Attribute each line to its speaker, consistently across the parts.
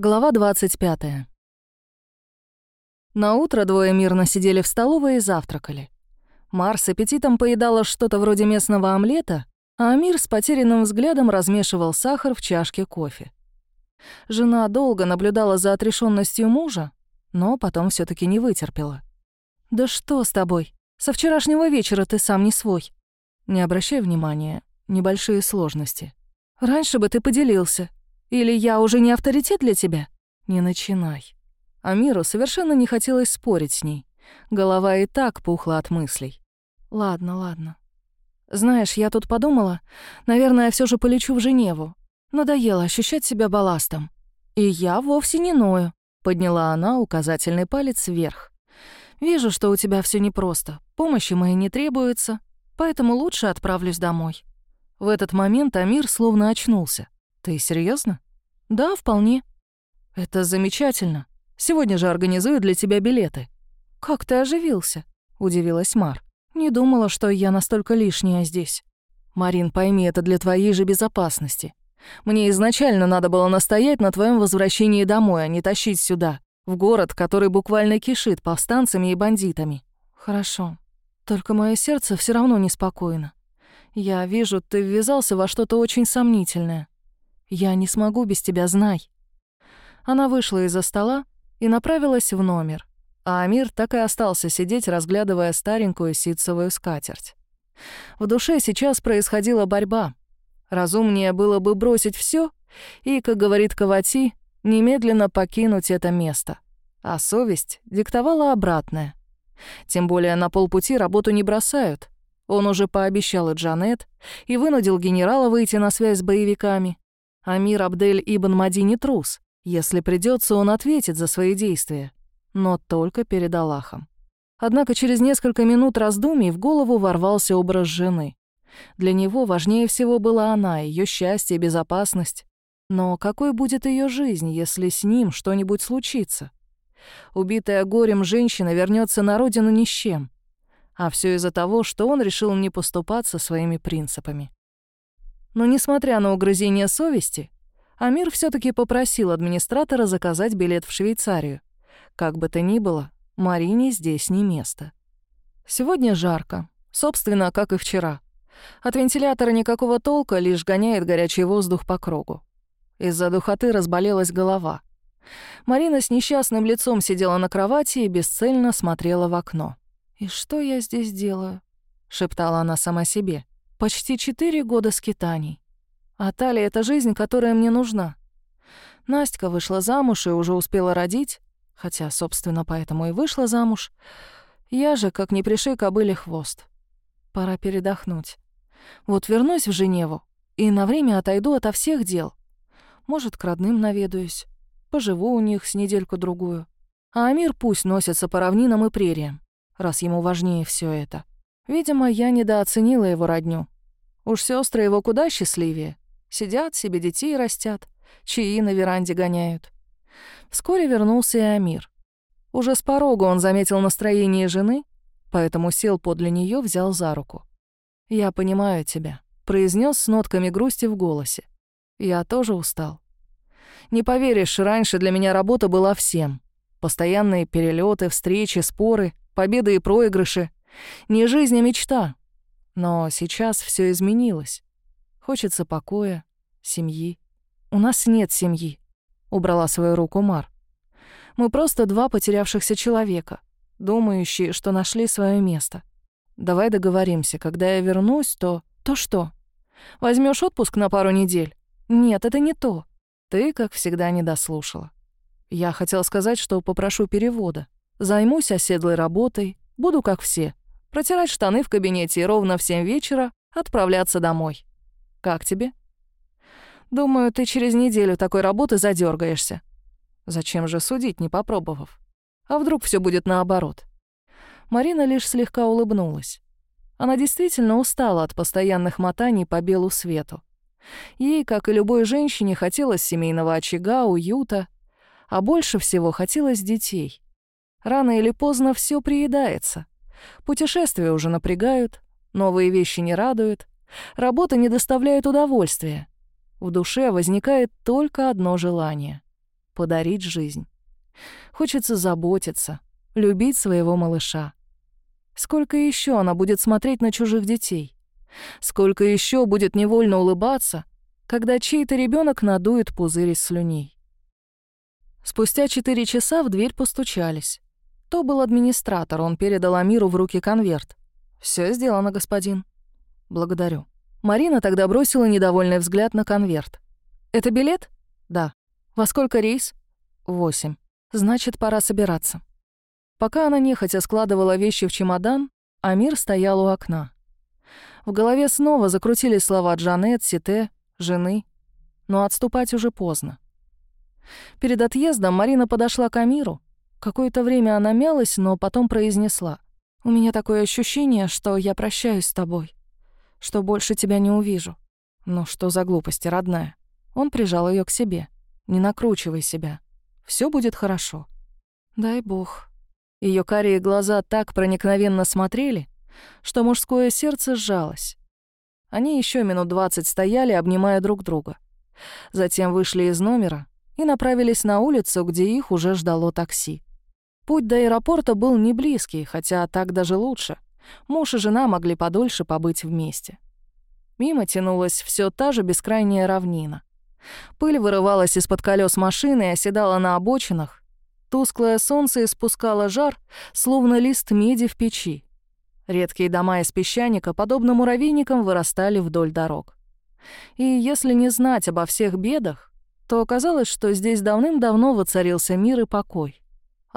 Speaker 1: Глава 25. На утро двое мирно сидели в столовой и завтракали. Мар с аппетитом поедала что-то вроде местного омлета, а Амир с потерянным взглядом размешивал сахар в чашке кофе. Жена долго наблюдала за отрешенностью мужа, но потом все таки не вытерпела. «Да что с тобой? Со вчерашнего вечера ты сам не свой». «Не обращай внимания, небольшие сложности. Раньше бы ты поделился, или я уже не авторитет для тебя? Не начинай. Амиру совершенно не хотелось спорить с ней. Голова и так пухла от мыслей. Ладно, ладно. Знаешь, я тут подумала, наверное, я всё же полечу в Женеву. Надоело ощущать себя балластом. И я вовсе не ною, подняла она указательный палец вверх. Вижу, что у тебя всё непросто. Помощи моей не требуется, поэтому лучше отправлюсь домой. В этот момент Амир словно очнулся. Ты серьезно? Да, вполне. Это замечательно. Сегодня же организую для тебя билеты. Как ты оживился? Удивилась Мар. Не думала, что я настолько лишняя здесь. Марин, пойми, это для твоей же безопасности. Мне изначально надо было настоять на твоем возвращении домой, а не тащить сюда, в город, который буквально кишит повстанцами и бандитами. Хорошо. Только мое сердце все равно неспокойно. Я вижу, ты ввязался во что-то очень сомнительное. Я не смогу без тебя, знай». Она вышла из-за стола и направилась в номер, а Амир так и остался сидеть, разглядывая старенькую ситцевую скатерть. В душе сейчас происходила борьба. Разумнее было бы бросить все и, как говорит Кавати, немедленно покинуть это место. А совесть диктовала обратное. Тем более на полпути работу не бросают. Он уже пообещал и Джанет, и вынудил генерала выйти на связь с боевиками. Амир Абдель Ибн Мади не трус. Если придется, он ответит за свои действия. Но только перед Аллахом. Однако через несколько минут раздумий в голову ворвался образ жены. Для него важнее всего была она, ее счастье безопасность. Но какой будет ее жизнь, если с ним что-нибудь случится? Убитая горем женщина вернется на родину ни с чем. А все из-за того, что он решил не поступаться своими принципами. Но, несмотря на угрызение совести, Амир все таки попросил администратора заказать билет в Швейцарию. Как бы то ни было, Марине здесь не место. Сегодня жарко, собственно, как и вчера. От вентилятора никакого толка, лишь гоняет горячий воздух по кругу. Из-за духоты разболелась голова. Марина с несчастным лицом сидела на кровати и бесцельно смотрела в окно. «И что я здесь делаю?» — шептала она сама себе. Почти четыре года скитаний. А Талия — это жизнь, которая мне нужна. Настя вышла замуж и уже успела родить, хотя, собственно, поэтому и вышла замуж. Я же, как не пришей кобыле хвост. Пора передохнуть. Вот вернусь в Женеву и на время отойду ото всех дел. Может, к родным наведаюсь, поживу у них с недельку-другую. А Амир пусть носится по равнинам и прериям, раз ему важнее все это. Видимо, я недооценила его родню. Уж сестры его куда счастливее. Сидят себе, детей растят, чаи на веранде гоняют. Вскоре вернулся и Амир. Уже с порога он заметил настроение жены, поэтому сел подле нее, взял за руку. «Я понимаю тебя», — произнес с нотками грусти в голосе. «Я тоже устал. Не поверишь, раньше для меня работа была всем. Постоянные перелеты, встречи, споры, победы и проигрыши. Не жизнь, а мечта. Но сейчас все изменилось. Хочется покоя, семьи. У нас нет семьи, убрала свою руку Мар. Мы просто два потерявшихся человека, думающие, что нашли свое место. Давай договоримся, когда я вернусь, то... То что? Возьмешь отпуск на пару недель? Нет, это не то. Ты, как всегда, не дослушала. Я хотел сказать, что попрошу перевода. Займусь оседлой работой, буду как все протирать штаны в кабинете и ровно в семь вечера отправляться домой. Как тебе? Думаю, ты через неделю такой работы задергаешься. Зачем же судить, не попробовав? А вдруг все будет наоборот? Марина лишь слегка улыбнулась. Она действительно устала от постоянных мотаний по белу свету. Ей, как и любой женщине, хотелось семейного очага, уюта, а больше всего хотелось детей. Рано или поздно все приедается — Путешествия уже напрягают, новые вещи не радуют, работа не доставляет удовольствия. В душе возникает только одно желание — подарить жизнь. Хочется заботиться, любить своего малыша. Сколько еще она будет смотреть на чужих детей? Сколько еще будет невольно улыбаться, когда чей-то ребенок надует пузырь из слюней? Спустя четыре часа в дверь постучались. То был администратор, он передал Амиру в руки конверт. Все сделано, господин». «Благодарю». Марина тогда бросила недовольный взгляд на конверт. «Это билет?» «Да». «Во сколько рейс?» «Восемь». «Значит, пора собираться». Пока она нехотя складывала вещи в чемодан, Амир стоял у окна. В голове снова закрутились слова Джанет, Сите, жены, но отступать уже поздно. Перед отъездом Марина подошла к Амиру. Какое-то время она мялась, но потом произнесла. «У меня такое ощущение, что я прощаюсь с тобой, что больше тебя не увижу». «Ну что за глупости, родная?» Он прижал ее к себе. «Не накручивай себя. Все будет хорошо». «Дай бог». Ее карие глаза так проникновенно смотрели, что мужское сердце сжалось. Они еще минут двадцать стояли, обнимая друг друга. Затем вышли из номера и направились на улицу, где их уже ждало такси. Путь до аэропорта был не близкий, хотя так даже лучше. Муж и жена могли подольше побыть вместе. Мимо тянулась все та же бескрайняя равнина. Пыль вырывалась из-под колес машины и оседала на обочинах. Тусклое солнце испускало жар, словно лист меди в печи. Редкие дома из песчаника, подобно муравейникам, вырастали вдоль дорог. И если не знать обо всех бедах, то оказалось, что здесь давным-давно воцарился мир и покой.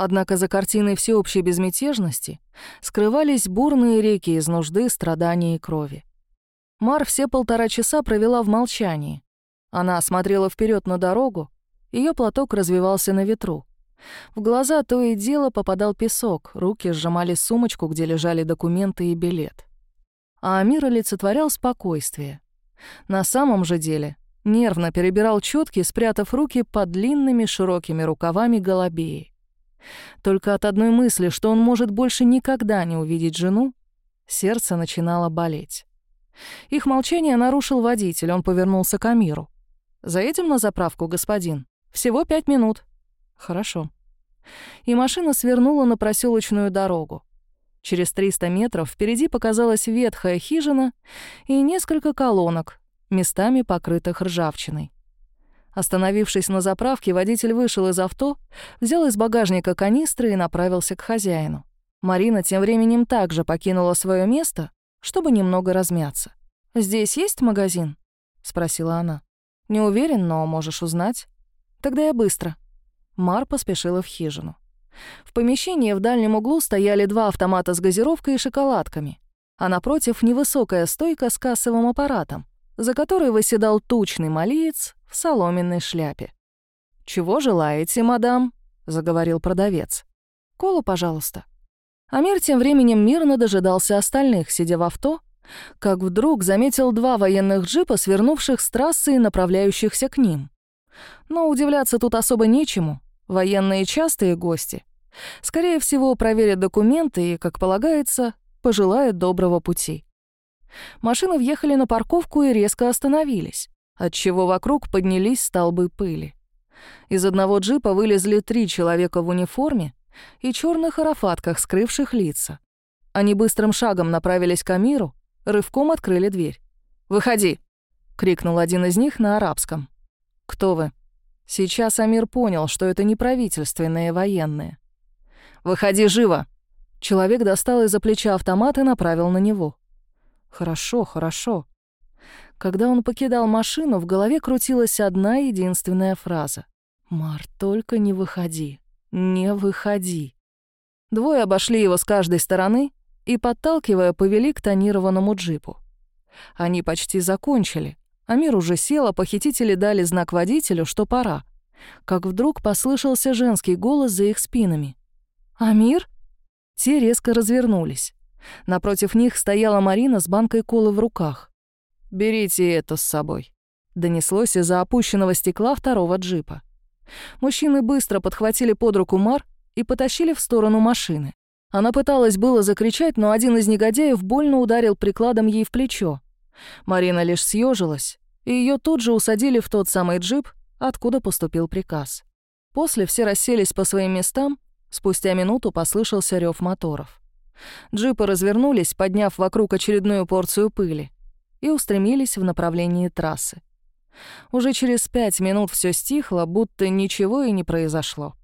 Speaker 1: Однако за картиной всеобщей безмятежности скрывались бурные реки из нужды, страданий и крови. Мар все полтора часа провела в молчании. Она смотрела вперед на дорогу, ее платок развивался на ветру. В глаза то и дело попадал песок, руки сжимали сумочку, где лежали документы и билет. А Амир олицетворял спокойствие. На самом же деле нервно перебирал четки, спрятав руки под длинными широкими рукавами голубеи. Только от одной мысли, что он может больше никогда не увидеть жену, сердце начинало болеть. Их молчание нарушил водитель, он повернулся к Амиру. «За этим на заправку, господин. Всего пять минут». Хорошо. И машина свернула на проселочную дорогу. Через 300 метров впереди показалась ветхая хижина и несколько колонок, местами покрытых ржавчиной. Остановившись на заправке, водитель вышел из авто, взял из багажника канистры и направился к хозяину. Марина тем временем также покинула свое место, чтобы немного размяться. «Здесь есть магазин?» — спросила она. «Не уверен, но можешь узнать. Тогда я быстро». Мар поспешила в хижину. В помещении в дальнем углу стояли два автомата с газировкой и шоколадками, а напротив невысокая стойка с кассовым аппаратом, за которой выседал тучный малиец в соломенной шляпе. «Чего желаете, мадам?» — заговорил продавец. «Колу, пожалуйста». Амир тем временем мирно дожидался остальных, сидя в авто, как вдруг заметил два военных джипа, свернувших с трассы и направляющихся к ним. Но удивляться тут особо нечему. Военные частые гости. Скорее всего, проверят документы и, как полагается, пожелают доброго пути. Машины въехали на парковку и резко остановились, отчего вокруг поднялись столбы пыли. Из одного джипа вылезли три человека в униформе и черных арафатках, скрывших лица. Они быстрым шагом направились к Амиру, рывком открыли дверь. «Выходи!» — крикнул один из них на арабском. «Кто вы?» Сейчас Амир понял, что это не правительственные военные. «Выходи живо!» Человек достал из-за плеча автомат и направил на него. «Хорошо, хорошо». Когда он покидал машину, в голове крутилась одна единственная фраза. «Мар, только не выходи, не выходи». Двое обошли его с каждой стороны и, подталкивая, повели к тонированному джипу. Они почти закончили, Амир уже сел, а похитители дали знак водителю, что пора. Как вдруг послышался женский голос за их спинами. «Амир?» Те резко развернулись. Напротив них стояла Марина с банкой колы в руках. «Берите это с собой», — донеслось из-за опущенного стекла второго джипа. Мужчины быстро подхватили под руку Мар и потащили в сторону машины. Она пыталась было закричать, но один из негодяев больно ударил прикладом ей в плечо. Марина лишь съежилась, и ее тут же усадили в тот самый джип, откуда поступил приказ. После все расселись по своим местам, спустя минуту послышался рев моторов. Джипы развернулись, подняв вокруг очередную порцию пыли, и устремились в направлении трассы. Уже через пять минут все стихло, будто ничего и не произошло.